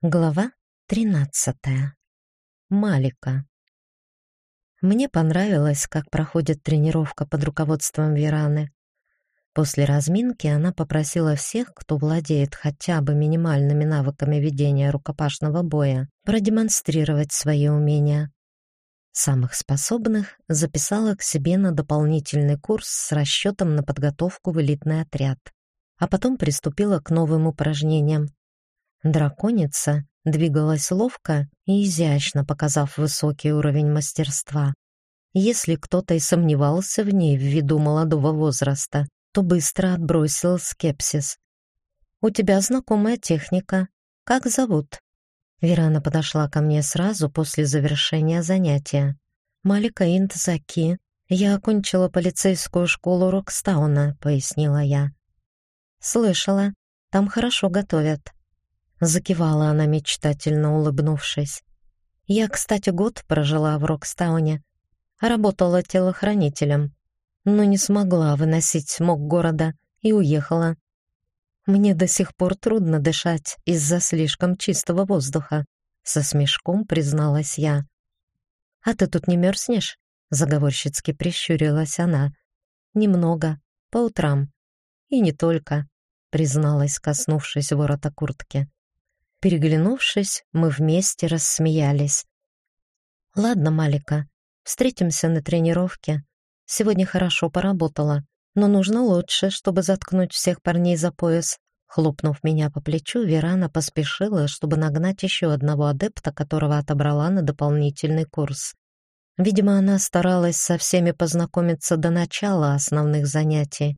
Глава 13. Малика. Мне понравилось, как проходит тренировка под руководством Вераны. После разминки она попросила всех, кто владеет хотя бы минимальными навыками ведения рукопашного боя, продемонстрировать свои умения. Самых способных записала к себе на дополнительный курс с расчетом на подготовку в элитный отряд, а потом приступила к новым упражнениям Драконица двигалась ловко и изящно, показав высокий уровень мастерства. Если кто-то и сомневался в ней ввиду молодого возраста, то быстро отбросил скепсис. «У тебя знакомая техника. Как зовут?» Верана подошла ко мне сразу после завершения занятия. «Малика Интзаки. Я окончила полицейскую школу Рокстауна», — пояснила я. «Слышала. Там хорошо готовят. Закивала она мечтательно, улыбнувшись. Я, кстати, год прожила в Рокстауне, работала телохранителем, но не смогла выносить смог города и уехала. Мне до сих пор трудно дышать из-за слишком чистого воздуха, со смешком призналась я. А ты тут не мерзнешь? заговорщицки прищурилась она. Немного, по утрам. И не только, призналась, коснувшись ворота куртки. Переглянувшись, мы вместе рассмеялись. «Ладно, Малика, встретимся на тренировке. Сегодня хорошо поработала, но нужно лучше, чтобы заткнуть всех парней за пояс». Хлопнув меня по плечу, Верана поспешила, чтобы нагнать еще одного адепта, которого отобрала на дополнительный курс. Видимо, она старалась со всеми познакомиться до начала основных занятий.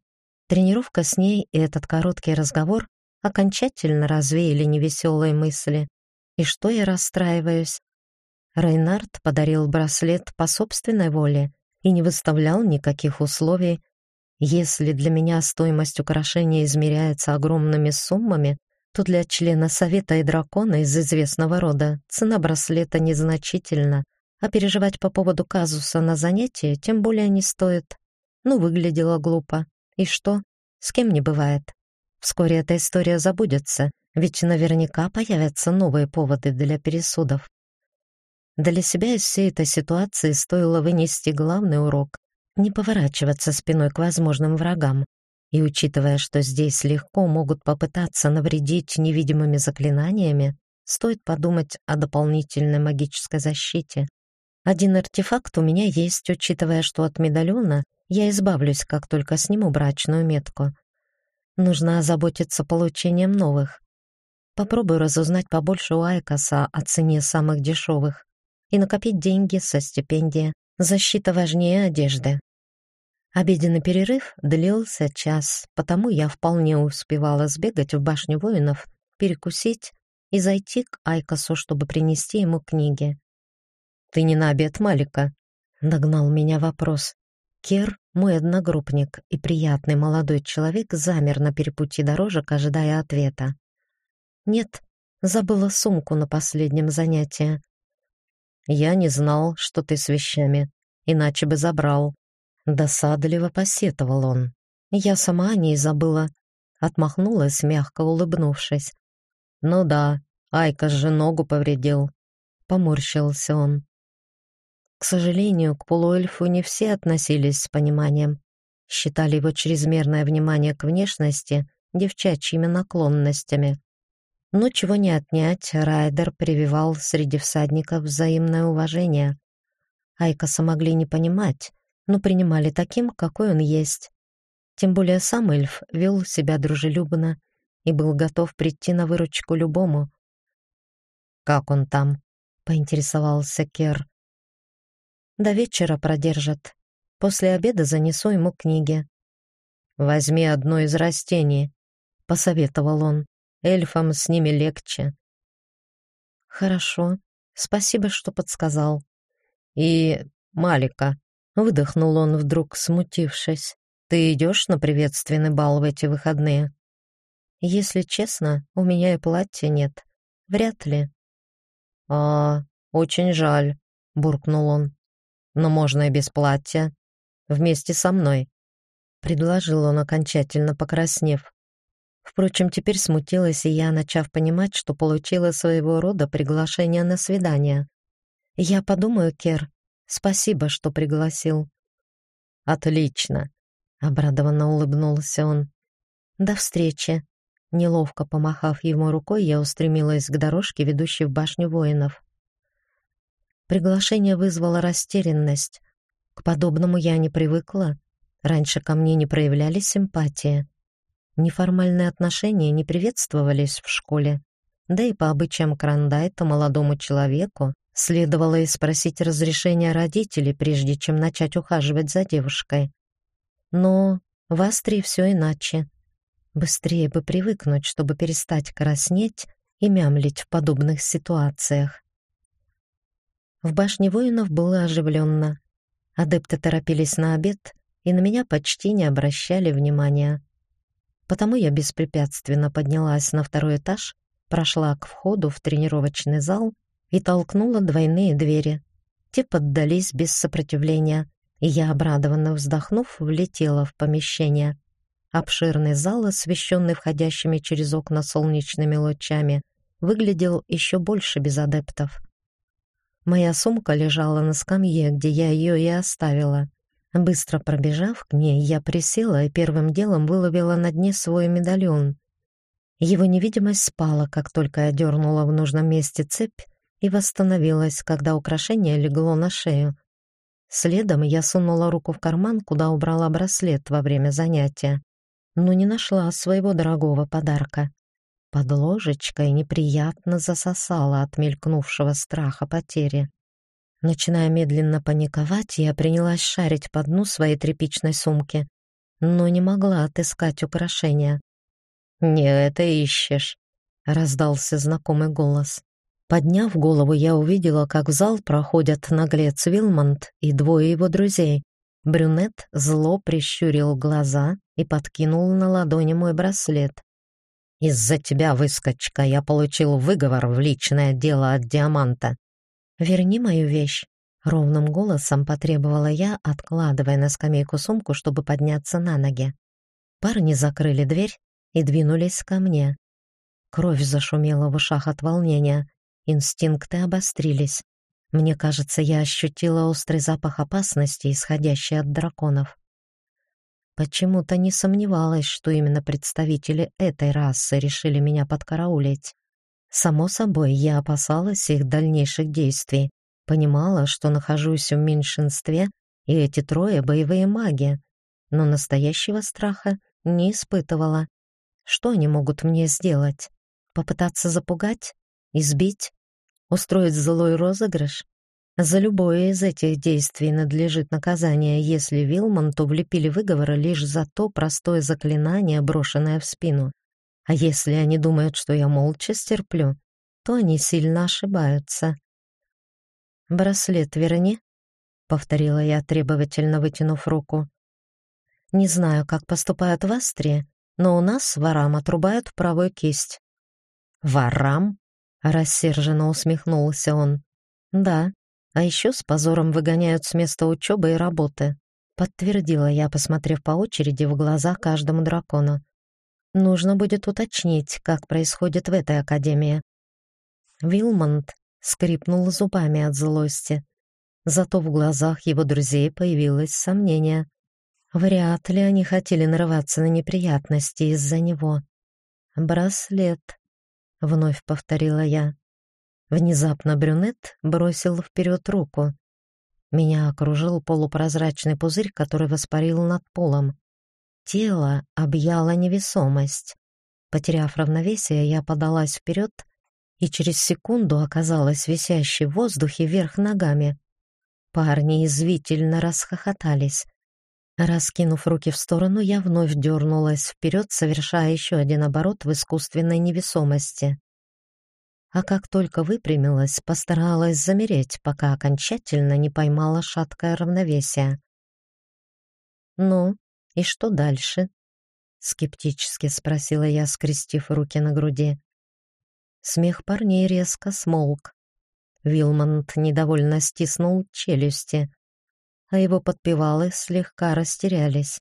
Тренировка с ней и этот короткий разговор окончательно развеяли невеселые мысли. И что я расстраиваюсь? Рейнард подарил браслет по собственной воле и не выставлял никаких условий. Если для меня стоимость украшения измеряется огромными суммами, то для члена Совета и Дракона из известного рода цена браслета незначительна, а переживать по поводу казуса на занятии тем более не стоит. Ну, выглядело глупо. И что? С кем не бывает. Вскоре эта история забудется, ведь наверняка появятся новые поводы для пересудов. Для себя из всей этой ситуации стоило вынести главный урок — не поворачиваться спиной к возможным врагам. И учитывая, что здесь легко могут попытаться навредить невидимыми заклинаниями, стоит подумать о дополнительной магической защите. Один артефакт у меня есть, учитывая, что от медальона я избавлюсь, как только сниму брачную метку. Нужно озаботиться получением новых. Попробую разузнать побольше у Айкоса о цене самых дешевых и накопить деньги со стипендии. Защита важнее одежды. Обеденный перерыв длился час, потому я вполне успевала сбегать в башню воинов, перекусить и зайти к Айкосу, чтобы принести ему книги. «Ты не на обед, Малика?» — догнал меня вопрос. Кер, мой одногруппник и приятный молодой человек, замер на перепутье дорожек, ожидая ответа. «Нет, забыла сумку на последнем занятии». «Я не знал, что ты с вещами, иначе бы забрал». Досадливо посетовал он. Я сама о ней забыла. Отмахнулась, мягко улыбнувшись. «Ну да, Айка же ногу повредил». Поморщился он. К сожалению, к полуэльфу не все относились с пониманием. Считали его чрезмерное внимание к внешности девчачьими наклонностями. Но чего не отнять, Райдер прививал среди всадников взаимное уважение. Айкоса могли не понимать, но принимали таким, какой он есть. Тем более сам эльф вел себя дружелюбно и был готов прийти на выручку любому. «Как он там?» — поинтересовался Кер. До вечера продержат. После обеда занесу ему книги. «Возьми одно из растений», — посоветовал он. «Эльфам с ними легче». «Хорошо. Спасибо, что подсказал». «И Малика», — выдохнул он вдруг, смутившись. «Ты идешь на приветственный бал в эти выходные?» «Если честно, у меня и платья нет. Вряд ли». «А, очень жаль», — буркнул он но можно и без платья. Вместе со мной», — предложил он, окончательно покраснев. Впрочем, теперь смутилась и я, начав понимать, что получила своего рода приглашение на свидание. «Я подумаю, Кер. Спасибо, что пригласил». «Отлично», — обрадованно улыбнулся он. «До встречи». Неловко помахав ему рукой, я устремилась к дорожке, ведущей в башню воинов. Приглашение вызвало растерянность. К подобному я не привыкла. Раньше ко мне не проявляли симпатии. Неформальные отношения не приветствовались в школе. Да и по обычаям Крандайта молодому человеку следовало и спросить разрешения родителей, прежде чем начать ухаживать за девушкой. Но в Астрии все иначе. Быстрее бы привыкнуть, чтобы перестать краснеть и мямлить в подобных ситуациях. В башне воинов было оживленно. Адепты торопились на обед и на меня почти не обращали внимания. Потому я беспрепятственно поднялась на второй этаж, прошла к входу в тренировочный зал и толкнула двойные двери. Те поддались без сопротивления, и я, обрадованно вздохнув, влетела в помещение. Обширный зал, освещенный входящими через окна солнечными лучами, выглядел еще больше без адептов. Моя сумка лежала на скамье, где я ее и оставила. Быстро пробежав к ней, я присела и первым делом выловила на дне свой медальон. Его невидимость спала, как только я дернула в нужном месте цепь и восстановилась, когда украшение легло на шею. Следом я сунула руку в карман, куда убрала браслет во время занятия, но не нашла своего дорогого подарка. Под ложечкой неприятно засосала от мелькнувшего страха потери. Начиная медленно паниковать, я принялась шарить по дну своей тряпичной сумки, но не могла отыскать украшения. «Не это ищешь», — раздался знакомый голос. Подняв голову, я увидела, как в зал проходят наглец Вилмонт и двое его друзей. Брюнет зло прищурил глаза и подкинул на ладони мой браслет. «Из-за тебя, выскочка, я получил выговор в личное дело от Диаманта. «Верни мою вещь», — ровным голосом потребовала я, откладывая на скамейку сумку, чтобы подняться на ноги. Парни закрыли дверь и двинулись ко мне. Кровь зашумела в ушах от волнения, инстинкты обострились. Мне кажется, я ощутила острый запах опасности, исходящий от драконов. Почему-то не сомневалась, что именно представители этой расы решили меня подкараулить. Само собой, я опасалась их дальнейших действий, понимала, что нахожусь в меньшинстве, и эти трое — боевые маги, но настоящего страха не испытывала. Что они могут мне сделать? Попытаться запугать? Избить? Устроить злой розыгрыш? За любое из этих действий надлежит наказание, если Вилмонту влепили выговоры лишь за то простое заклинание, брошенное в спину. А если они думают, что я молча стерплю, то они сильно ошибаются. «Браслет верни», — повторила я, требовательно вытянув руку. «Не знаю, как поступают в Астрии, но у нас ворам отрубают правую кисть». «Ворам?» — рассерженно усмехнулся он. «Да, а еще с позором выгоняют с места учебы и работы», — подтвердила я, посмотрев по очереди в глаза каждому дракону. Нужно будет уточнить, как происходит в этой академии. Вилмонт скрипнул зубами от злости. Зато в глазах его друзей появилось сомнение. Вряд ли они хотели нарываться на неприятности из-за него. «Браслет», — вновь повторила я. Внезапно брюнет бросил вперед руку. Меня окружил полупрозрачный пузырь, который воспарил над полом. Тело объяла невесомость. Потеряв равновесие, я подалась вперед и через секунду оказалась висящей в воздухе вверх ногами. Парни извительно расхохотались. Раскинув руки в сторону, я вновь дернулась вперед, совершая еще один оборот в искусственной невесомости. А как только выпрямилась, постаралась замереть, пока окончательно не поймала шаткое равновесие. «Ну, «И что дальше?» — скептически спросила я, скрестив руки на груди. Смех парней резко смолк. Вилмонт недовольно стиснул челюсти, а его подпевалы слегка растерялись.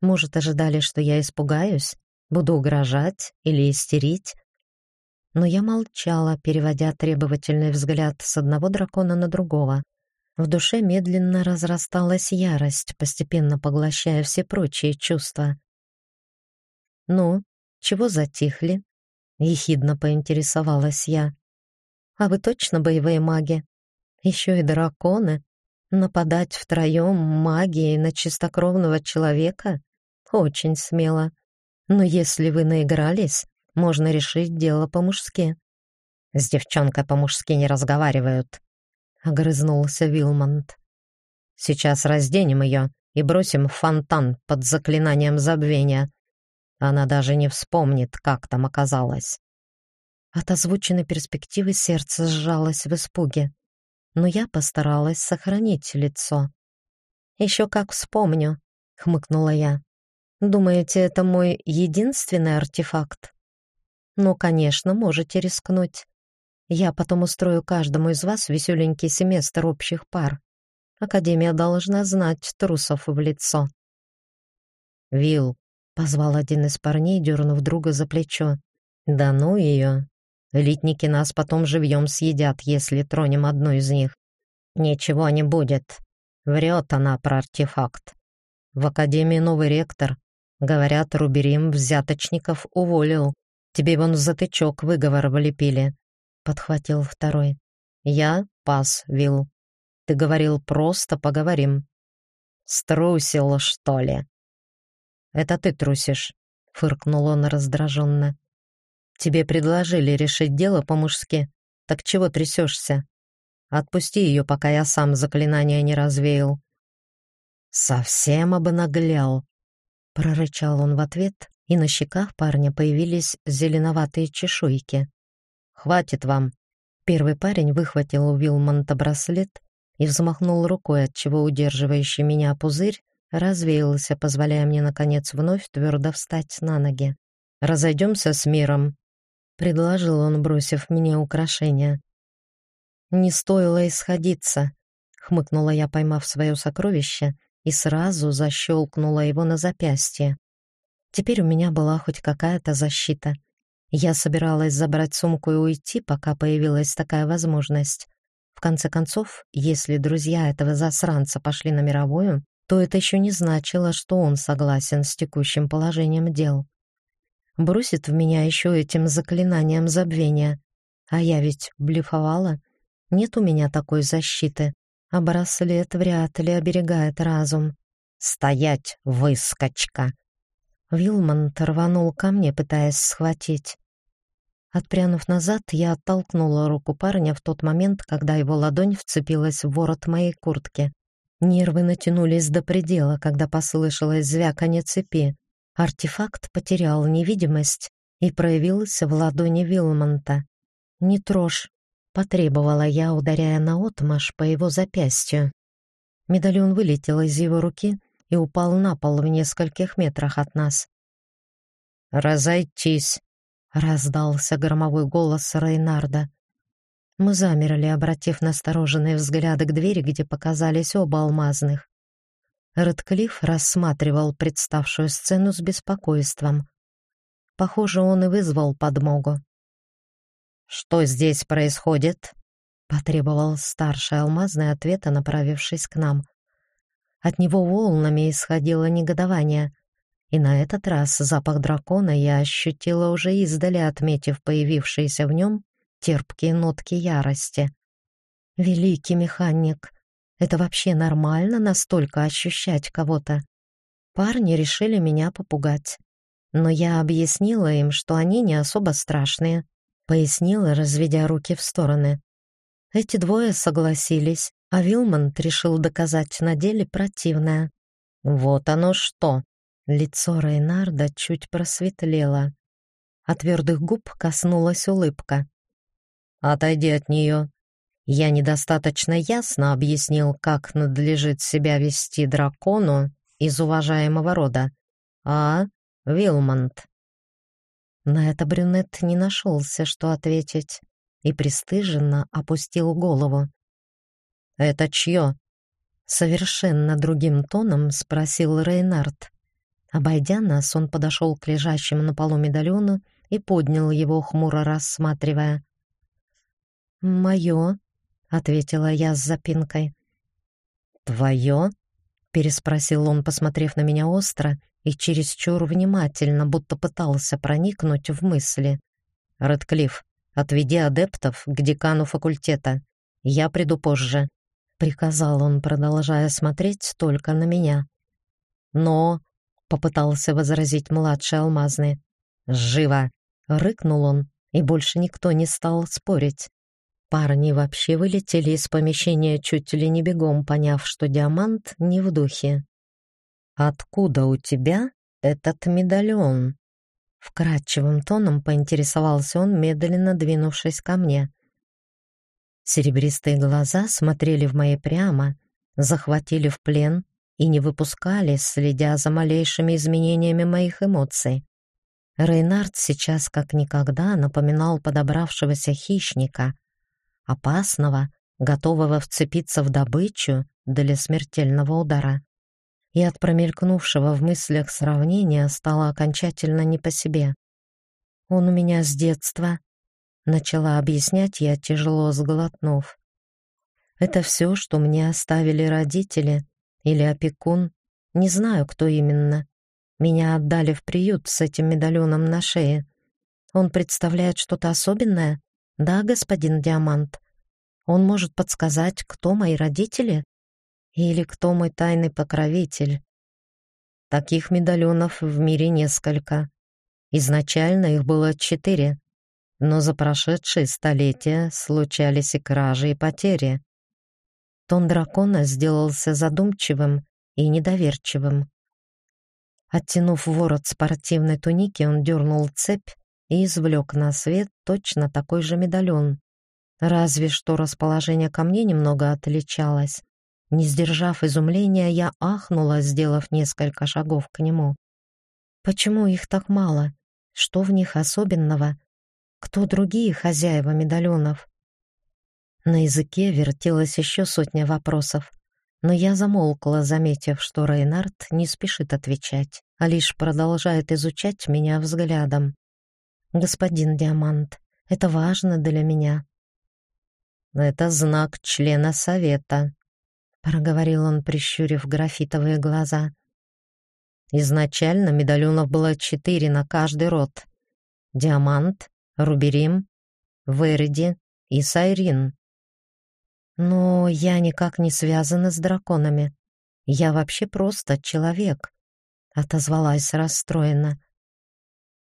Может, ожидали, что я испугаюсь, Буду угрожать или истерить? Но я молчала, переводя требовательный взгляд с одного дракона на другого. В душе медленно разрасталась ярость, постепенно поглощая все прочие чувства. «Ну, чего затихли?» — ехидно поинтересовалась я. «А вы точно боевые маги? Еще и драконы? Нападать втроем магией на чистокровного человека? Очень смело. Но если вы наигрались, можно решить дело по-мужски». «С девчонкой по-мужски не разговаривают», — огрызнулся Вилмонт. «Сейчас разденем ее и бросим в фонтан под заклинанием забвения. Она даже не вспомнит, как там оказалась». От озвученной перспективы сердце сжалось в испуге, но я постаралась сохранить лицо. «Еще как вспомню», — хмыкнула я. «Думаете, это мой единственный артефакт?» «Ну, конечно, можете рискнуть. Я потом устрою каждому из вас веселенький семестр общих пар. Академия должна знать трусов в лицо. «Вилл», — позвал один из парней, дернув друга за плечо. «Да ну ее! Элитники нас потом живьем съедят, если тронем одну из них. Ничего не будет. Врет она про артефакт. В Академии новый ректор. Говорят, Руберим взяточников уволил. Тебе вон затычок выговор влепили подхватил второй. Я пас, Вил. Ты говорил просто поговорим. Струсил, что ли? Это ты трусишь, фыркнул он раздраженно. Тебе предложили решить дело по-мужски. Так чего трясешься? Отпусти ее, пока я сам заклинание не развеял. Совсем обнаглял, прорычал он в ответ, и на щеках парня появились зеленоватые чешуйки. «Хватит вам!» Первый парень выхватил у Вилмонта браслет и взмахнул рукой, отчего удерживающий меня пузырь развеялся, позволяя мне, наконец, вновь твердо встать на ноги. «Разойдемся с миром», — предложил он, бросив мне украшение. «Не стоило исходиться», — хмыкнула я, поймав свое сокровище, и сразу защелкнула его на запястье. Теперь у меня была хоть какая-то защита — я собиралась забрать сумку и уйти, пока появилась такая возможность. В конце концов, если друзья этого засранца пошли на мировую, то это еще не значило, что он согласен с текущим положением дел. Бросит в меня еще этим заклинанием забвения. А я ведь блефовала. Нет у меня такой защиты, а браслет вряд ли оберегает разум. «Стоять, выскочка!» Вилмонт рванул ко мне, пытаясь схватить. Отпрянув назад, я оттолкнула руку парня в тот момент, когда его ладонь вцепилась в ворот моей куртки. Нервы натянулись до предела, когда послышалось звяканье цепи. Артефакт потерял невидимость и проявился в ладони Вилмонта. «Не трожь», — потребовала я, ударяя наотмашь по его запястью. Медальон вылетел из его руки и упал на пол в нескольких метрах от нас. «Разойтись!» — раздался громовой голос Рейнарда. Мы замерли, обратив настороженные взгляды к двери, где показались оба алмазных. Рэдклифф рассматривал представшую сцену с беспокойством. Похоже, он и вызвал подмогу. «Что здесь происходит?» — потребовал старший алмазный ответа, направившись к нам. От него волнами исходило негодование. И на этот раз запах дракона я ощутила уже издали, отметив появившиеся в нем терпкие нотки ярости. Великий механик, это вообще нормально настолько ощущать кого-то? Парни решили меня попугать. Но я объяснила им, что они не особо страшные. Пояснила, разведя руки в стороны. Эти двое согласились, а Вилмонт решил доказать на деле противное. «Вот оно что!» Лицо Рейнарда чуть просветлело. От твердых губ коснулась улыбка. «Отойди от нее. Я недостаточно ясно объяснил, как надлежит себя вести дракону из уважаемого рода. А, Вилмонт?» На это брюнет не нашелся, что ответить, и пристыженно опустил голову. «Это чье?» Совершенно другим тоном спросил Рейнард. Обойдя нас, он подошел к лежащему на полу медальону и поднял его, хмуро рассматривая. «Мое», — ответила я с запинкой. «Твое?» — переспросил он, посмотрев на меня остро и чересчур внимательно, будто пытался проникнуть в мысли. «Рэдклифф, отведи адептов к декану факультета. Я приду позже», — приказал он, продолжая смотреть только на меня. «Но...» — попытался возразить младший алмазный. «Живо!» — рыкнул он, и больше никто не стал спорить. Парни вообще вылетели из помещения чуть ли не бегом, поняв, что диамант не в духе. «Откуда у тебя этот медальон?» Вкрадчивым тоном поинтересовался он, медленно двинувшись ко мне. Серебристые глаза смотрели в мои прямо, захватили в плен и не выпускали, следя за малейшими изменениями моих эмоций. Рейнард сейчас как никогда напоминал подобравшегося хищника — опасного, готового вцепиться в добычу для смертельного удара. И от промелькнувшего в мыслях сравнения стало окончательно не по себе. «Он у меня с детства», — начала объяснять я, тяжело сглотнув. «Это все, что мне оставили родители или опекун, не знаю, кто именно. Меня отдали в приют с этим медальоном на шее. Он представляет что-то особенное?» Да, господин Диамант, он может подсказать, кто мои родители или кто мой тайный покровитель. Таких медальонов в мире несколько. Изначально их было четыре, но за прошедшие столетия случались и кражи, и потери. Тон дракона сделался задумчивым и недоверчивым. Оттянув ворот спортивной туники, он дернул цепь, и извлек на свет точно такой же медальон. Разве что расположение камней немного отличалось. Не сдержав изумления, я ахнула, сделав несколько шагов к нему. Почему их так мало? Что в них особенного? Кто другие хозяева медальонов? На языке вертелось еще сотня вопросов, но я замолкла, заметив, что Рейнард не спешит отвечать, а лишь продолжает изучать меня взглядом. «Господин Диамант, это важно для меня». «Это знак члена совета», — проговорил он, прищурив графитовые глаза. Изначально медальонов было четыре на каждый род. Диамант, Руберим, Вериди и Сайрин. Но я никак не связана с драконами. Я вообще просто человек, — отозвалась расстроенно.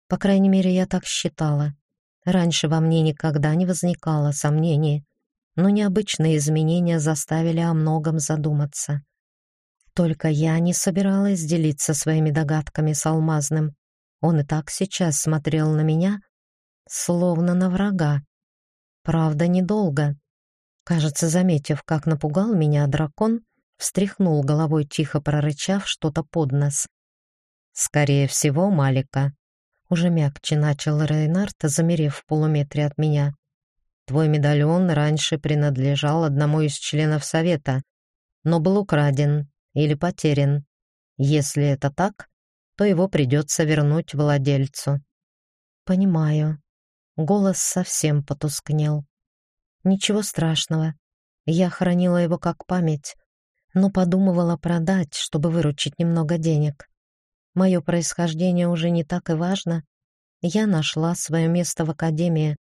По крайней мере, я так считала. Раньше во мне никогда не возникало сомнений, но необычные изменения заставили о многом задуматься. Только я не собиралась делиться своими догадками с Алмазным. Он и так сейчас смотрел на меня, словно на врага. Правда, недолго. Кажется, заметив, как напугал меня дракон, встряхнул головой, тихо прорычав что-то под нос. «Скорее всего, Малика, уже мягче начал Рейнард, замерев в полуметре от меня. «Твой медальон раньше принадлежал одному из членов Совета, но был украден или потерян. Если это так, то его придется вернуть владельцу». «Понимаю». Голос совсем потускнел. «Ничего страшного. Я хранила его как память, но подумывала продать, чтобы выручить немного денег. Мое происхождение уже не так и важно. Я нашла свое место в академии.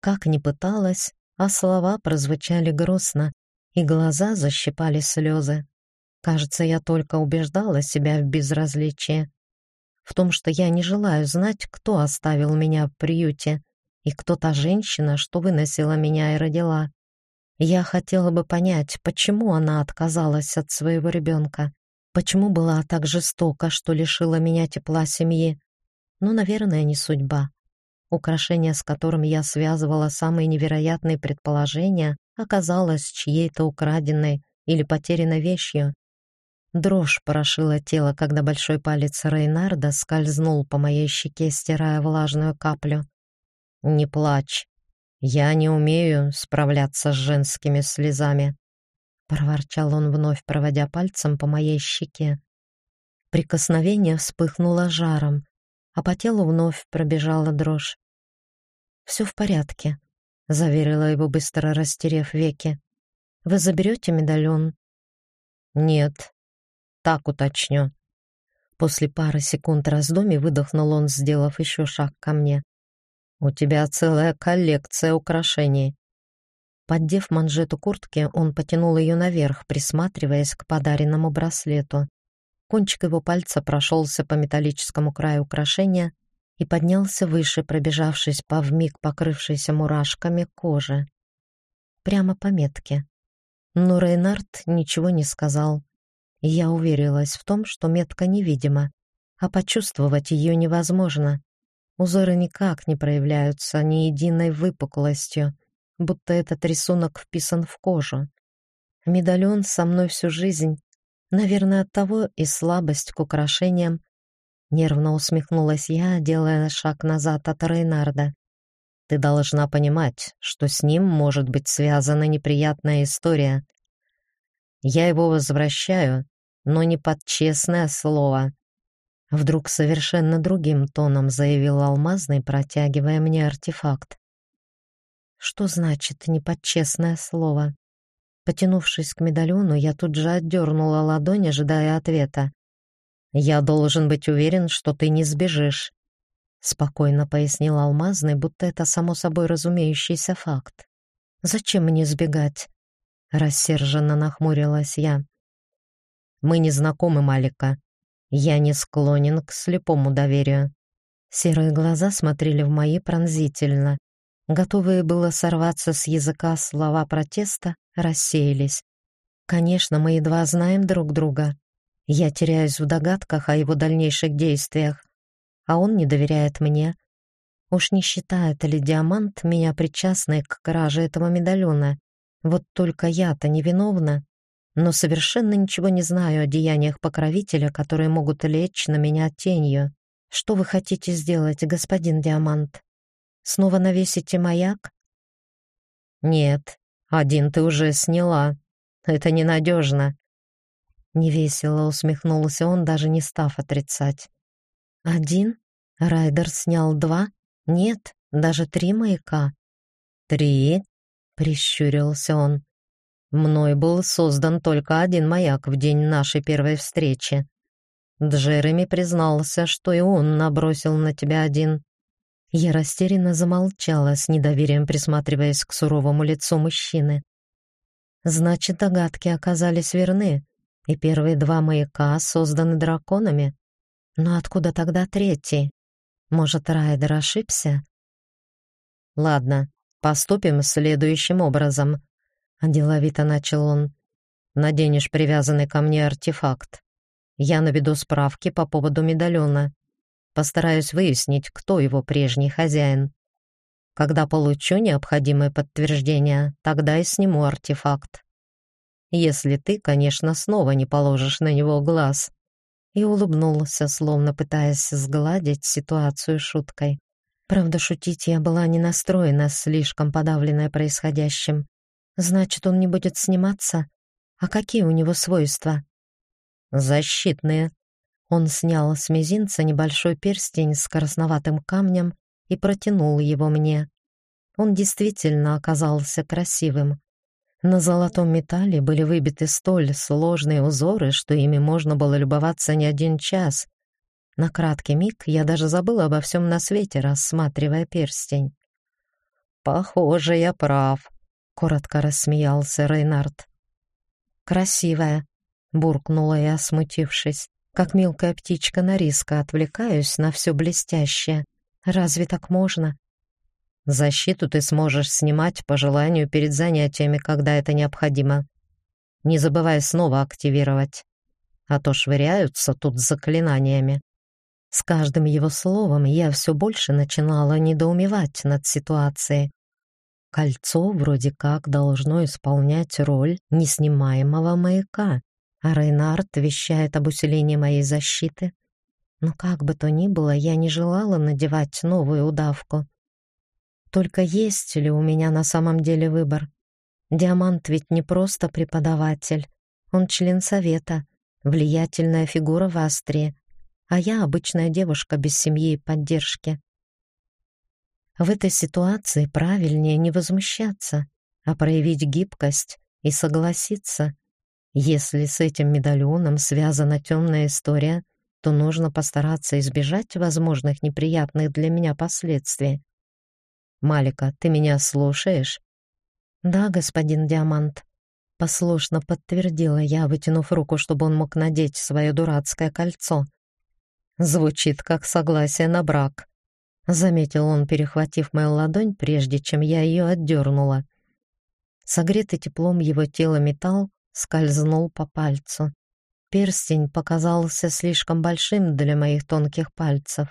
Как ни пыталась, а слова прозвучали грустно, и глаза защипали слезы. Кажется, я только убеждала себя в безразличии. В том, что я не желаю знать, кто оставил меня в приюте и кто та женщина, что выносила меня и родила. Я хотела бы понять, почему она отказалась от своего ребенка. Почему была так жестока, что лишила меня тепла семьи? Ну, наверное, не судьба. Украшение, с которым я связывала самые невероятные предположения, оказалось чьей-то украденной или потерянной вещью. Дрожь порошила тело, когда большой палец Рейнарда скользнул по моей щеке, стирая влажную каплю. «Не плачь. Я не умею справляться с женскими слезами», проворчал он вновь, проводя пальцем по моей щеке. Прикосновение вспыхнуло жаром, а по телу вновь пробежала дрожь. «Все в порядке», — заверила его, быстро растерев веки. «Вы заберете медальон?» «Нет, так уточню». После пары секунд раздумий выдохнул он, сделав еще шаг ко мне. «У тебя целая коллекция украшений». Поддев манжету куртки, он потянул ее наверх, присматриваясь к подаренному браслету. Кончик его пальца прошелся по металлическому краю украшения и поднялся выше, пробежавшись по вмиг покрывшейся мурашками кожи. Прямо по метке. Но Рейнард ничего не сказал. Я уверилась в том, что метка невидима, а почувствовать ее невозможно. Узоры никак не проявляются ни единой выпуклостью, будто этот рисунок вписан в кожу. Медальон со мной всю жизнь, Наверное, от того и слабость к украшениям. Нервно усмехнулась я, делая шаг назад от Рейнарда. Ты должна понимать, что с ним может быть связана неприятная история. Я его возвращаю, но не под честное слово. Вдруг совершенно другим тоном заявил Алмазный, протягивая мне артефакт. Что значит не под честное слово? Потянувшись к медальону, я тут же отдернула ладонь, ожидая ответа. «Я должен быть уверен, что ты не сбежишь», — спокойно пояснил Алмазный, будто это само собой разумеющийся факт. «Зачем мне сбегать?» — рассерженно нахмурилась я. «Мы не знакомы, Малика. Я не склонен к слепому доверию». Серые глаза смотрели в мои пронзительно. Готовые было сорваться с языка слова протеста, рассеялись. Конечно, мы едва знаем друг друга. Я теряюсь в догадках о его дальнейших действиях, а он не доверяет мне. Уж не считает ли Диамант меня причастной к краже этого медальона? Вот только я-то невиновна, но совершенно ничего не знаю о деяниях покровителя, которые могут лечь на меня тенью. Что вы хотите сделать, господин Диамант? Снова навесите маяк? Нет, один ты уже сняла. Это ненадежно. Невесело усмехнулся он, даже не став отрицать. Один? Райдер снял два? Нет, даже три маяка. Три? Прищурился он. Мной был создан только один маяк в день нашей первой встречи. Джереми признался, что и он набросил на тебя один. Я растерянно замолчала, с недоверием присматриваясь к суровому лицу мужчины. Значит, догадки оказались верны, и первые два маяка созданы драконами. Но откуда тогда третий? Может, Райдер ошибся? Ладно, поступим следующим образом. Деловито начал он. Наденешь привязанный ко мне артефакт. Я наведу справки по поводу медальона. Постараюсь выяснить, кто его прежний хозяин. Когда получу необходимые подтверждения, тогда и сниму артефакт. Если ты, конечно, снова не положишь на него глаз. И улыбнулся, словно пытаясь сгладить ситуацию шуткой. Правда, шутить я была не настроена, слишком подавленная происходящим. Значит, он не будет сниматься? А какие у него свойства? Защитные, он снял с мизинца небольшой перстень с красноватым камнем и протянул его мне. Он действительно оказался красивым. На золотом металле были выбиты столь сложные узоры, что ими можно было любоваться не один час. На краткий миг я даже забыла обо всем на свете, рассматривая перстень. «Похоже, я прав», — коротко рассмеялся Рейнард. «Красивая», — буркнула я, смутившись. Как мелкая птичка на риска отвлекаюсь на все блестящее. Разве так можно? Защиту ты сможешь снимать по желанию перед занятиями, когда это необходимо. Не забывай снова активировать. А то швыряются тут заклинаниями. С каждым его словом я все больше начинала недоумевать над ситуацией. Кольцо вроде как должно исполнять роль неснимаемого маяка а Рейнард вещает об усилении моей защиты. Но как бы то ни было, я не желала надевать новую удавку. Только есть ли у меня на самом деле выбор? Диамант ведь не просто преподаватель, он член совета, влиятельная фигура в Астрии, а я обычная девушка без семьи и поддержки. В этой ситуации правильнее не возмущаться, а проявить гибкость и согласиться. Если с этим медальоном связана темная история, то нужно постараться избежать возможных неприятных для меня последствий. Малика, ты меня слушаешь? Да, господин Диамант. Послушно подтвердила я, вытянув руку, чтобы он мог надеть свое дурацкое кольцо. Звучит как согласие на брак. Заметил он, перехватив мою ладонь, прежде чем я ее отдернула. Согретый теплом его тела металл скользнул по пальцу. Перстень показался слишком большим для моих тонких пальцев,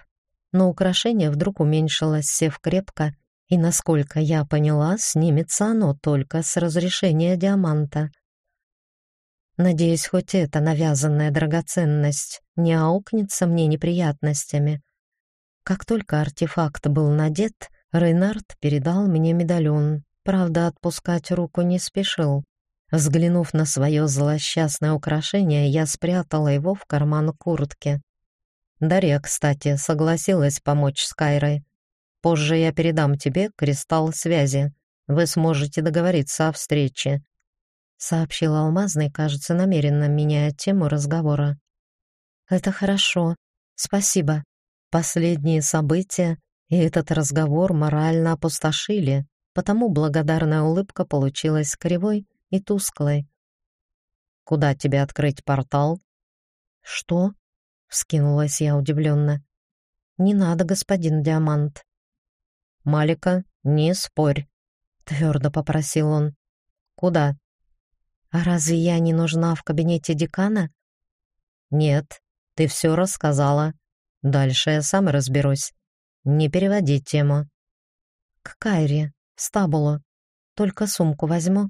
но украшение вдруг уменьшилось, сев крепко, и, насколько я поняла, снимется оно только с разрешения диаманта. Надеюсь, хоть эта навязанная драгоценность не аукнется мне неприятностями. Как только артефакт был надет, Рейнард передал мне медальон, Правда, отпускать руку не спешил. Взглянув на свое злосчастное украшение, я спрятала его в карман куртки. Дарья, кстати, согласилась помочь с. Позже я передам тебе кристалл связи. Вы сможете договориться о встрече. Сообщил Алмазный, кажется, намеренно меняя тему разговора. Это хорошо. Спасибо. Последние события и этот разговор морально опустошили потому благодарная улыбка получилась кривой и тусклой. «Куда тебе открыть портал?» «Что?» — вскинулась я удивленно. «Не надо, господин Диамант». «Малика, не спорь», — твердо попросил он. «Куда?» «А разве я не нужна в кабинете декана?» «Нет, ты все рассказала. Дальше я сам разберусь. Не переводи тему». «К Кайре», стабулу. Только сумку возьму».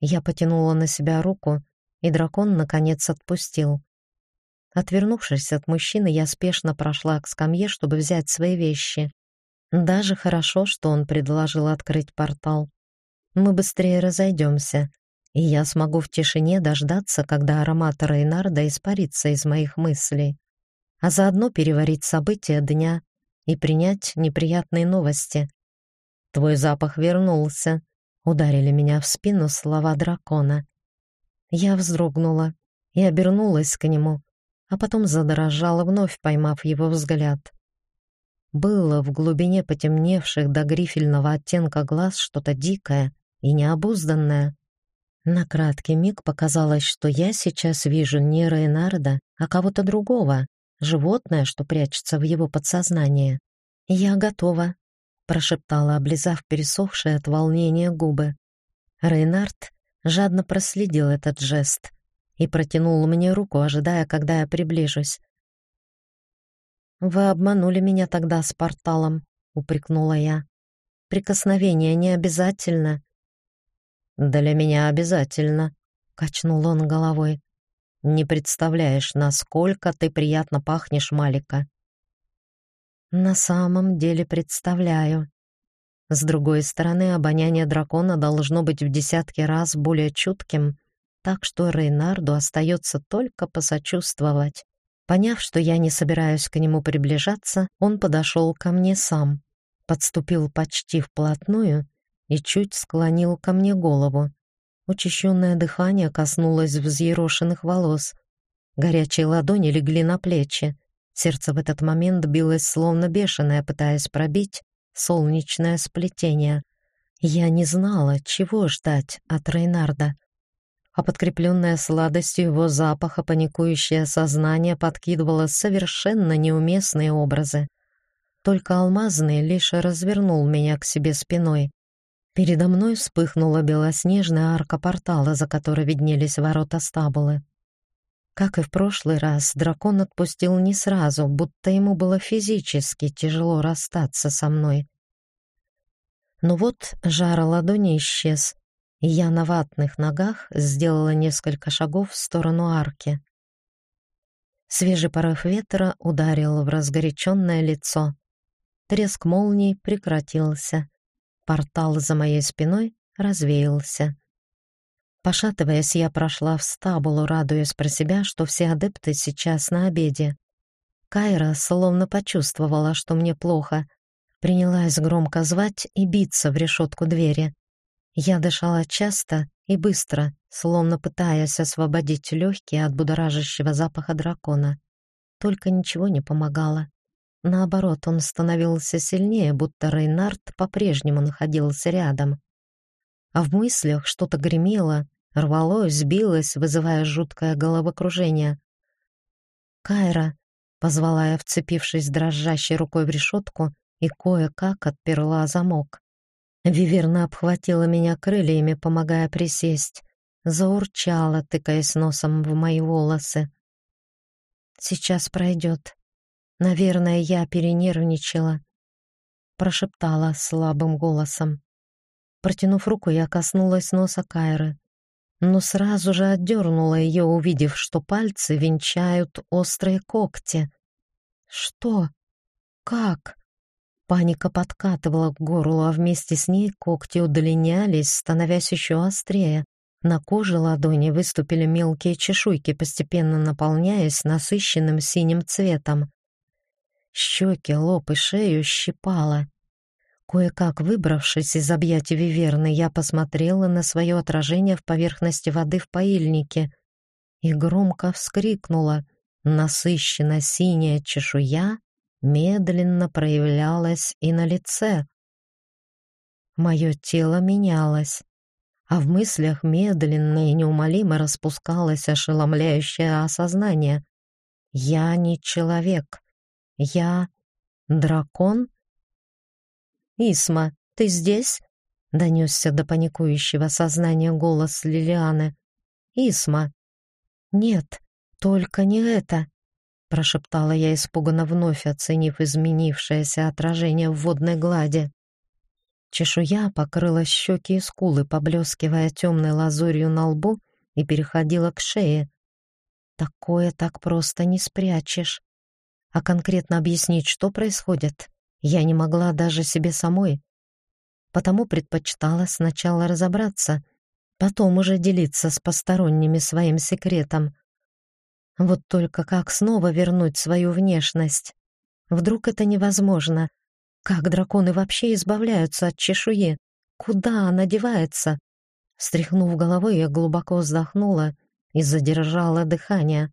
Я потянула на себя руку, и дракон, наконец, отпустил. Отвернувшись от мужчины, я спешно прошла к скамье, чтобы взять свои вещи. Даже хорошо, что он предложил открыть портал. Мы быстрее разойдемся, и я смогу в тишине дождаться, когда аромат Рейнарда испарится из моих мыслей, а заодно переварить события дня и принять неприятные новости. Твой запах вернулся. Ударили меня в спину слова дракона. Я вздрогнула и обернулась к нему, а потом задрожала, вновь поймав его взгляд. Было в глубине потемневших до грифельного оттенка глаз что-то дикое и необузданное. На краткий миг показалось, что я сейчас вижу не Рейнарда, а кого-то другого, животное, что прячется в его подсознании. Я готова, прошептала, облизав пересохшие от волнения губы. Рейнард жадно проследил этот жест и протянул мне руку, ожидая, когда я приближусь. Вы обманули меня тогда с порталом, упрекнула я. Прикосновение не обязательно. Для меня обязательно, качнул он головой. Не представляешь, насколько ты приятно пахнешь, Малика. На самом деле представляю. С другой стороны, обоняние дракона должно быть в десятки раз более чутким, так что Рейнарду остается только посочувствовать. Поняв, что я не собираюсь к нему приближаться, он подошел ко мне сам, подступил почти вплотную и чуть склонил ко мне голову. Учащенное дыхание коснулось взъерошенных волос. Горячие ладони легли на плечи. Сердце в этот момент билось словно бешеное, пытаясь пробить солнечное сплетение. Я не знала, чего ждать от Рейнарда. А подкрепленное сладостью его запаха паникующее сознание подкидывало совершенно неуместные образы. Только алмазный лишь развернул меня к себе спиной. Передо мной вспыхнула белоснежная арка портала, за которой виднелись ворота стабулы. Как и в прошлый раз, дракон отпустил не сразу, будто ему было физически тяжело расстаться со мной. Но вот жар ладони исчез, и я на ватных ногах сделала несколько шагов в сторону арки. Свежий порыв ветра ударил в разгоряченное лицо. Треск молний прекратился. Портал за моей спиной развеялся. Пошатываясь, я прошла в стабулу, радуясь про себя, что все адепты сейчас на обеде. Кайра словно почувствовала, что мне плохо, принялась громко звать и биться в решетку двери. Я дышала часто и быстро, словно пытаясь освободить легкие от будоражащего запаха дракона. Только ничего не помогало. Наоборот, он становился сильнее, будто Рейнард по-прежнему находился рядом. А в мыслях что-то гремело, рвалось, сбилось, вызывая жуткое головокружение. «Кайра!» — позвала я, вцепившись дрожащей рукой в решетку и кое-как отперла замок. Виверна обхватила меня крыльями, помогая присесть, заурчала, тыкаясь носом в мои волосы. «Сейчас пройдет. Наверное, я перенервничала», — прошептала слабым голосом. Протянув руку, я коснулась носа Кайры но сразу же отдернула ее, увидев, что пальцы венчают острые когти. Что? Как? Паника подкатывала к горлу, а вместе с ней когти удлинялись, становясь еще острее. На коже ладони выступили мелкие чешуйки, постепенно наполняясь насыщенным синим цветом. Щеки, лоб и шею щипало. Кое-как выбравшись из объятий Виверны, я посмотрела на свое отражение в поверхности воды в поильнике и громко вскрикнула. Насыщенно синяя чешуя медленно проявлялась и на лице. Мое тело менялось, а в мыслях медленно и неумолимо распускалось ошеломляющее осознание. Я не человек. Я дракон? «Исма, ты здесь?» — донесся до паникующего сознания голос Лилианы. «Исма!» «Нет, только не это!» — прошептала я испуганно вновь, оценив изменившееся отражение в водной глади. Чешуя покрыла щеки и скулы, поблескивая темной лазурью на лбу и переходила к шее. Такое так просто не спрячешь. А конкретно объяснить, что происходит, я не могла даже себе самой, потому предпочитала сначала разобраться, потом уже делиться с посторонними своим секретом. Вот только как снова вернуть свою внешность? Вдруг это невозможно? Как драконы вообще избавляются от чешуи? Куда она девается? Стряхнув головой, я глубоко вздохнула и задержала дыхание.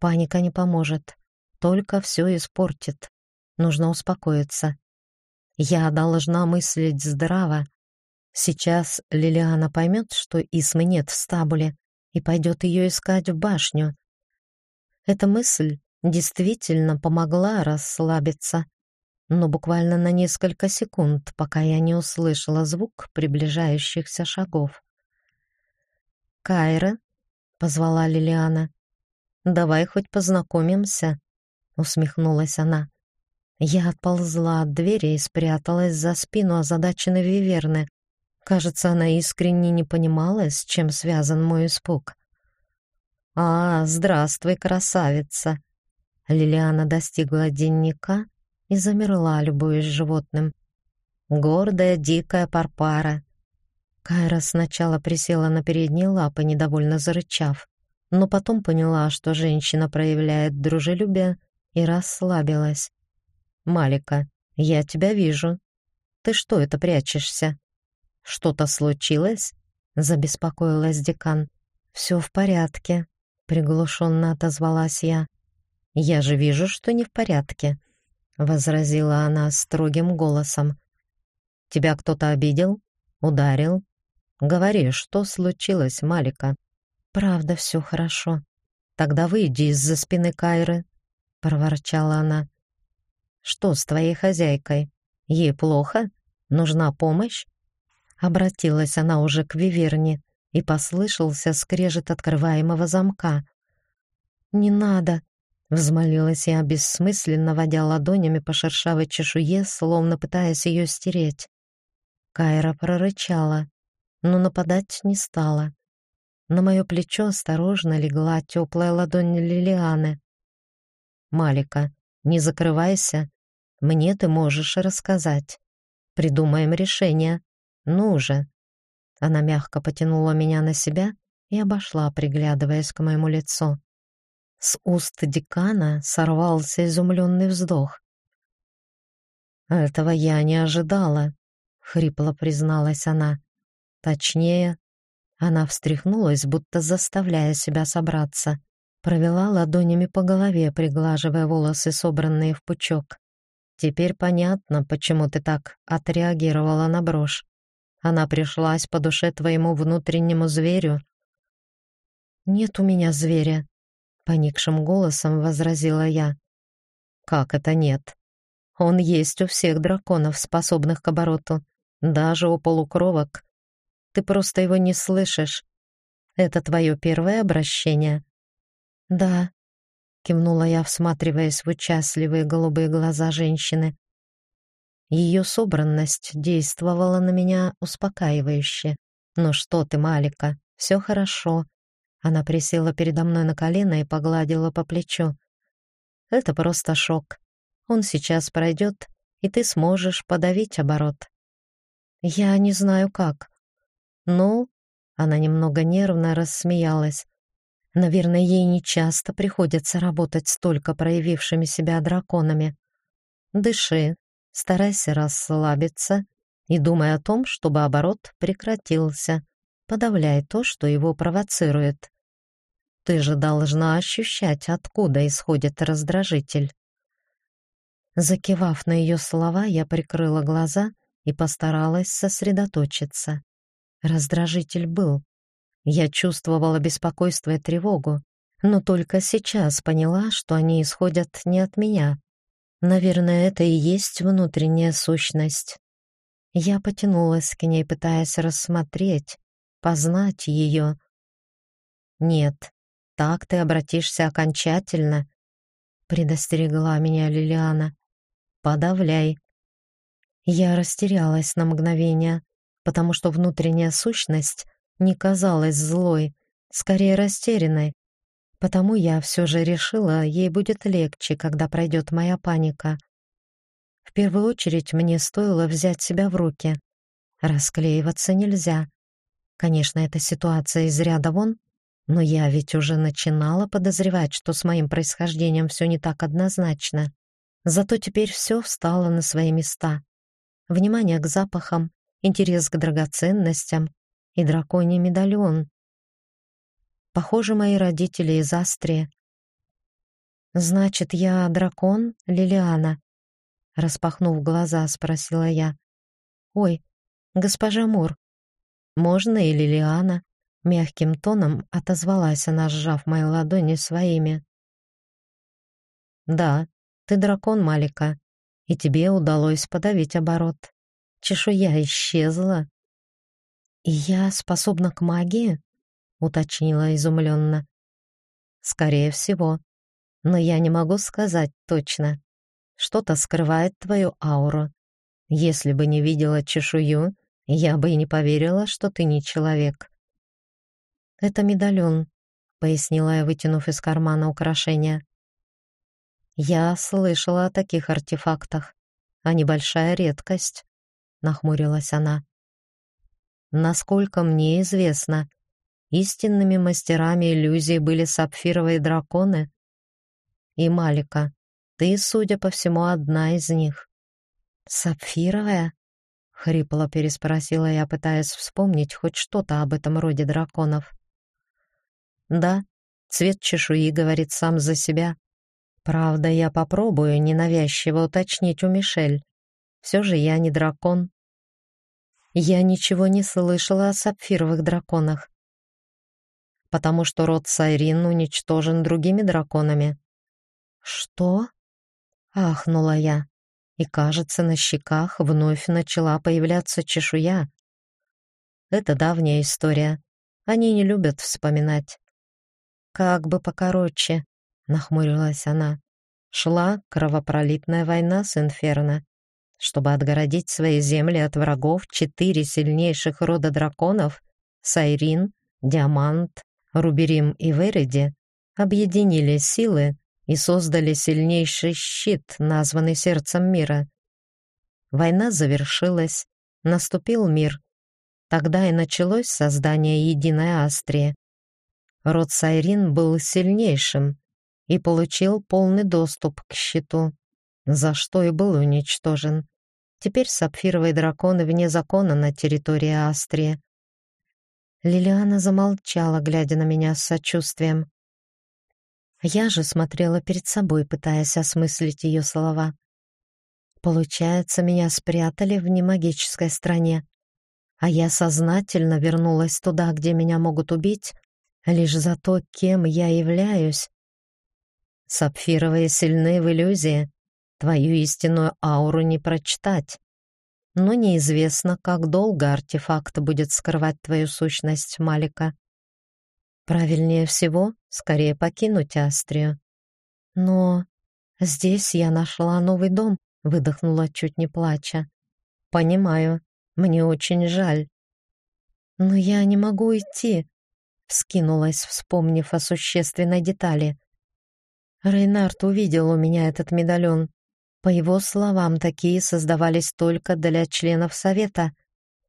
Паника не поможет, только все испортит. Нужно успокоиться. Я должна мыслить здраво. Сейчас Лилиана поймет, что Исмы нет в стабуле, и пойдет ее искать в башню. Эта мысль действительно помогла расслабиться, но буквально на несколько секунд, пока я не услышала звук приближающихся шагов. «Кайра», — позвала Лилиана, — «давай хоть познакомимся», — усмехнулась она. Я отползла от двери и спряталась за спину озадаченной Виверны. Кажется, она искренне не понимала, с чем связан мой испуг. «А, здравствуй, красавица!» Лилиана достигла денника и замерла, любуясь животным. Гордая, дикая парпара. Кайра сначала присела на передние лапы, недовольно зарычав, но потом поняла, что женщина проявляет дружелюбие и расслабилась. Малика, я тебя вижу. Ты что это прячешься? Что-то случилось? Забеспокоилась декан. Все в порядке, приглушенно отозвалась я. Я же вижу, что не в порядке, возразила она строгим голосом. Тебя кто-то обидел? Ударил? Говори, что случилось, Малика? Правда, все хорошо. Тогда выйди из-за спины Кайры, проворчала она. Что с твоей хозяйкой? Ей плохо? Нужна помощь?» Обратилась она уже к Виверне, и послышался скрежет открываемого замка. «Не надо!» — взмолилась я, бессмысленно водя ладонями по шершавой чешуе, словно пытаясь ее стереть. Кайра прорычала, но нападать не стала. На мое плечо осторожно легла теплая ладонь Лилианы. «Малика, не закрывайся. Мне ты можешь рассказать. Придумаем решение. Ну же. Она мягко потянула меня на себя и обошла, приглядываясь к моему лицу. С уст декана сорвался изумленный вздох. «Этого я не ожидала», — хрипло призналась она. Точнее, она встряхнулась, будто заставляя себя собраться. Провела ладонями по голове, приглаживая волосы, собранные в пучок. «Теперь понятно, почему ты так отреагировала на брошь. Она пришлась по душе твоему внутреннему зверю, «Нет у меня зверя», — поникшим голосом возразила я. «Как это нет? Он есть у всех драконов, способных к обороту, даже у полукровок. Ты просто его не слышишь. Это твое первое обращение?» «Да», — кивнула я, всматриваясь в участливые голубые глаза женщины. Ее собранность действовала на меня успокаивающе. «Ну что ты, Малика, все хорошо. Она присела передо мной на колено и погладила по плечу. Это просто шок. Он сейчас пройдет, и ты сможешь подавить оборот. Я не знаю как. Ну, она немного нервно рассмеялась. Наверное, ей не часто приходится работать с только проявившими себя драконами. Дыши, старайся расслабиться и думай о том, чтобы оборот прекратился. Подавляй то, что его провоцирует. Ты же должна ощущать, откуда исходит раздражитель. Закивав на ее слова, я прикрыла глаза и постаралась сосредоточиться. Раздражитель был. Я чувствовала беспокойство и тревогу, но только сейчас поняла, что они исходят не от меня. Наверное, это и есть внутренняя сущность. Я потянулась к ней, пытаясь рассмотреть, познать ее. Нет, так ты обратишься окончательно, предостерегла меня Лилиана. Подавляй. Я растерялась на мгновение, потому что внутренняя сущность не казалась злой, скорее растерянной. Потому я все же решила, ей будет легче, когда пройдет моя паника. В первую очередь мне стоило взять себя в руки. Расклеиваться нельзя. Конечно, эта ситуация из ряда вон, но я ведь уже начинала подозревать, что с моим происхождением все не так однозначно. Зато теперь все встало на свои места. Внимание к запахам, интерес к драгоценностям и драконий медальон. Похоже, мои родители из Астрии. «Значит, я дракон, Лилиана?» Распахнув глаза, спросила я. «Ой, госпожа Мур, можно и Лилиана?» Мягким тоном отозвалась она, сжав мои ладони своими. «Да, ты дракон Малика, и тебе удалось подавить оборот. Чешуя исчезла». «И я способна к магии?» — уточнила изумленно. «Скорее всего. Но я не могу сказать точно. Что-то скрывает твою ауру. Если бы не видела чешую, я бы и не поверила, что ты не человек». «Это медальон», — пояснила я, вытянув из кармана украшение. «Я слышала о таких артефактах. Они большая редкость», — нахмурилась она. «Насколько мне известно, истинными мастерами иллюзий были сапфировые драконы и Малика. Ты, судя по всему, одна из них». «Сапфировая?» — хрипло переспросила я, пытаясь вспомнить хоть что-то об этом роде драконов. Да, цвет чешуи говорит сам за себя. Правда, я попробую ненавязчиво уточнить у Мишель. Все же я не дракон. Я ничего не слышала о сапфировых драконах. Потому что род Сайрин уничтожен другими драконами. Что? Ахнула я. И, кажется, на щеках вновь начала появляться чешуя. Это давняя история. Они не любят вспоминать. Как бы покороче, нахмурилась она. Шла кровопролитная война с Инферно. Чтобы отгородить свои земли от врагов, четыре сильнейших рода драконов — Сайрин, Диамант, Руберим и Вериди — объединили силы и создали сильнейший щит, названный сердцем мира. Война завершилась, наступил мир. Тогда и началось создание единой Астрии. Род Сайрин был сильнейшим и получил полный доступ к щиту, за что и был уничтожен. Теперь сапфировые драконы вне закона на территории Астрии. Лилиана замолчала, глядя на меня с сочувствием. Я же смотрела перед собой, пытаясь осмыслить ее слова. Получается, меня спрятали в немагической стране, а я сознательно вернулась туда, где меня могут убить, лишь за то, кем я являюсь. Сапфировые сильны в иллюзии, твою истинную ауру не прочитать. Но неизвестно, как долго артефакт будет скрывать твою сущность, Малика. Правильнее всего скорее покинуть Астрию. Но здесь я нашла новый дом, выдохнула чуть не плача. Понимаю, мне очень жаль. Но я не могу идти, вскинулась, вспомнив о существенной детали. Рейнард увидел у меня этот медальон. По его словам, такие создавались только для членов совета,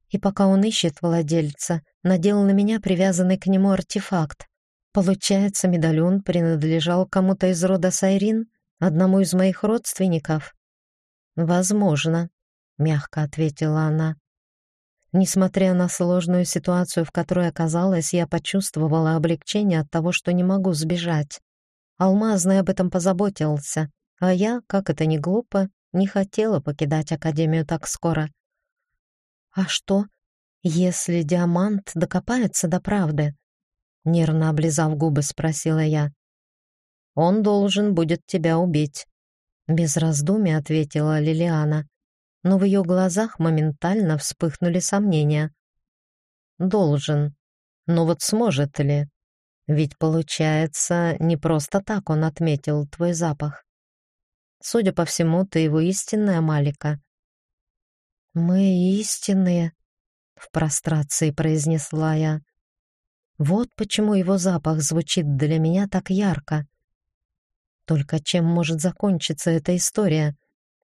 и пока он ищет владельца, надел на меня привязанный к нему артефакт. Получается, медальон принадлежал кому-то из рода Сайрин, одному из моих родственников. Возможно, мягко ответила она. Несмотря на сложную ситуацию, в которой оказалась, я почувствовала облегчение от того, что не могу сбежать. Алмазный об этом позаботился, а я, как это ни глупо, не хотела покидать академию так скоро. А что, если диамант докопается до правды? Нервно облизав губы, спросила я. Он должен будет тебя убить. Без раздумий ответила Лилиана, но в ее глазах моментально вспыхнули сомнения. Должен. Но вот сможет ли? Ведь получается, не просто так он отметил твой запах. Судя по всему, ты его истинная Малика. «Мы истинные», — в прострации произнесла я. «Вот почему его запах звучит для меня так ярко. Только чем может закончиться эта история?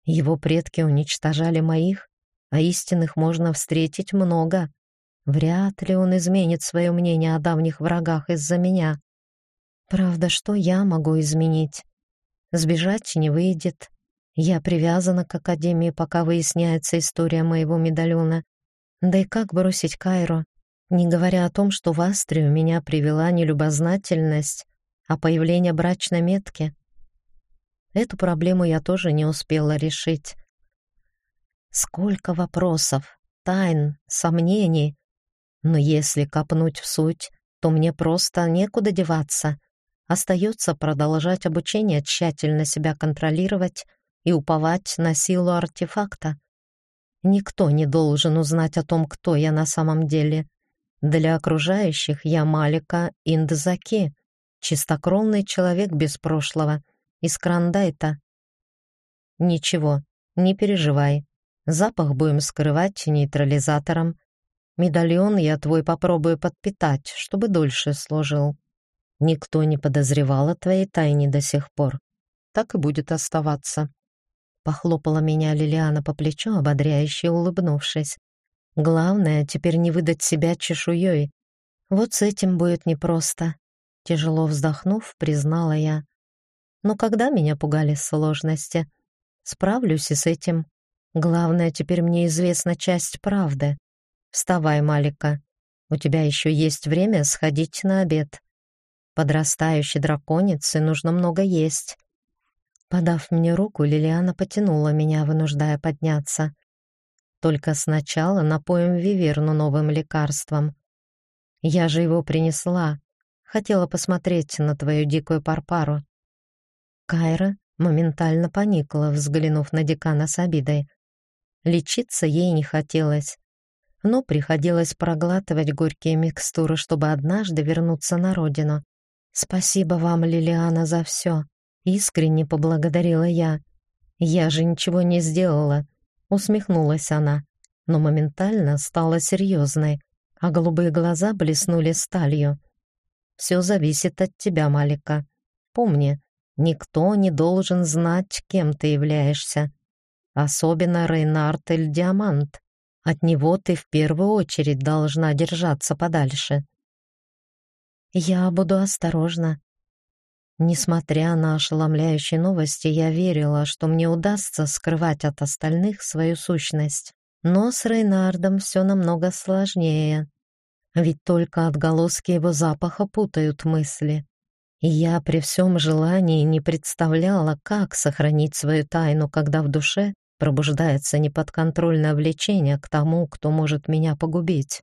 Его предки уничтожали моих, а истинных можно встретить много. Вряд ли он изменит свое мнение о давних врагах из-за меня. Правда, что я могу изменить? Сбежать не выйдет, я привязана к Академии, пока выясняется история моего медальона. Да и как бросить Кайро, не говоря о том, что в Астрию меня привела не любознательность, а появление брачной метки. Эту проблему я тоже не успела решить. Сколько вопросов, тайн, сомнений. Но если копнуть в суть, то мне просто некуда деваться. Остается продолжать обучение, тщательно себя контролировать и уповать на силу артефакта. Никто не должен узнать о том, кто я на самом деле. Для окружающих я Малика Индзаки, чистокровный человек без прошлого, из Крандайта. Ничего, не переживай. Запах будем скрывать нейтрализатором. Медальон я твой попробую подпитать, чтобы дольше служил. Никто не подозревал о твоей тайне до сих пор. Так и будет оставаться. Похлопала меня Лилиана по плечу, ободряюще улыбнувшись. Главное теперь не выдать себя чешуей. Вот с этим будет непросто. Тяжело вздохнув, признала я. Но когда меня пугали сложности, справлюсь и с этим. Главное, теперь мне известна часть правды. Вставай, Малика. У тебя еще есть время сходить на обед. Подрастающей драконице нужно много есть. Подав мне руку, Лилиана потянула меня, вынуждая подняться. Только сначала напоим Виверну новым лекарством. Я же его принесла. Хотела посмотреть на твою дикую парпару. Кайра моментально поникла, взглянув на декана с обидой. Лечиться ей не хотелось, но приходилось проглатывать горькие микстуры, чтобы однажды вернуться на родину. Спасибо вам, Лилиана, за все. Искренне поблагодарила я. Я же ничего не сделала, усмехнулась она, но моментально стала серьезной, а голубые глаза блеснули сталью. Все зависит от тебя, Малика. Помни, никто не должен знать, кем ты являешься. Особенно Рейнард Эль Диамант. от него ты в первую очередь должна держаться подальше. Я буду осторожна. Несмотря на ошеломляющие новости, я верила, что мне удастся скрывать от остальных свою сущность. Но с Рейнардом все намного сложнее. Ведь только отголоски его запаха путают мысли. И я при всем желании не представляла, как сохранить свою тайну, когда в душе пробуждается неподконтрольное влечение к тому, кто может меня погубить.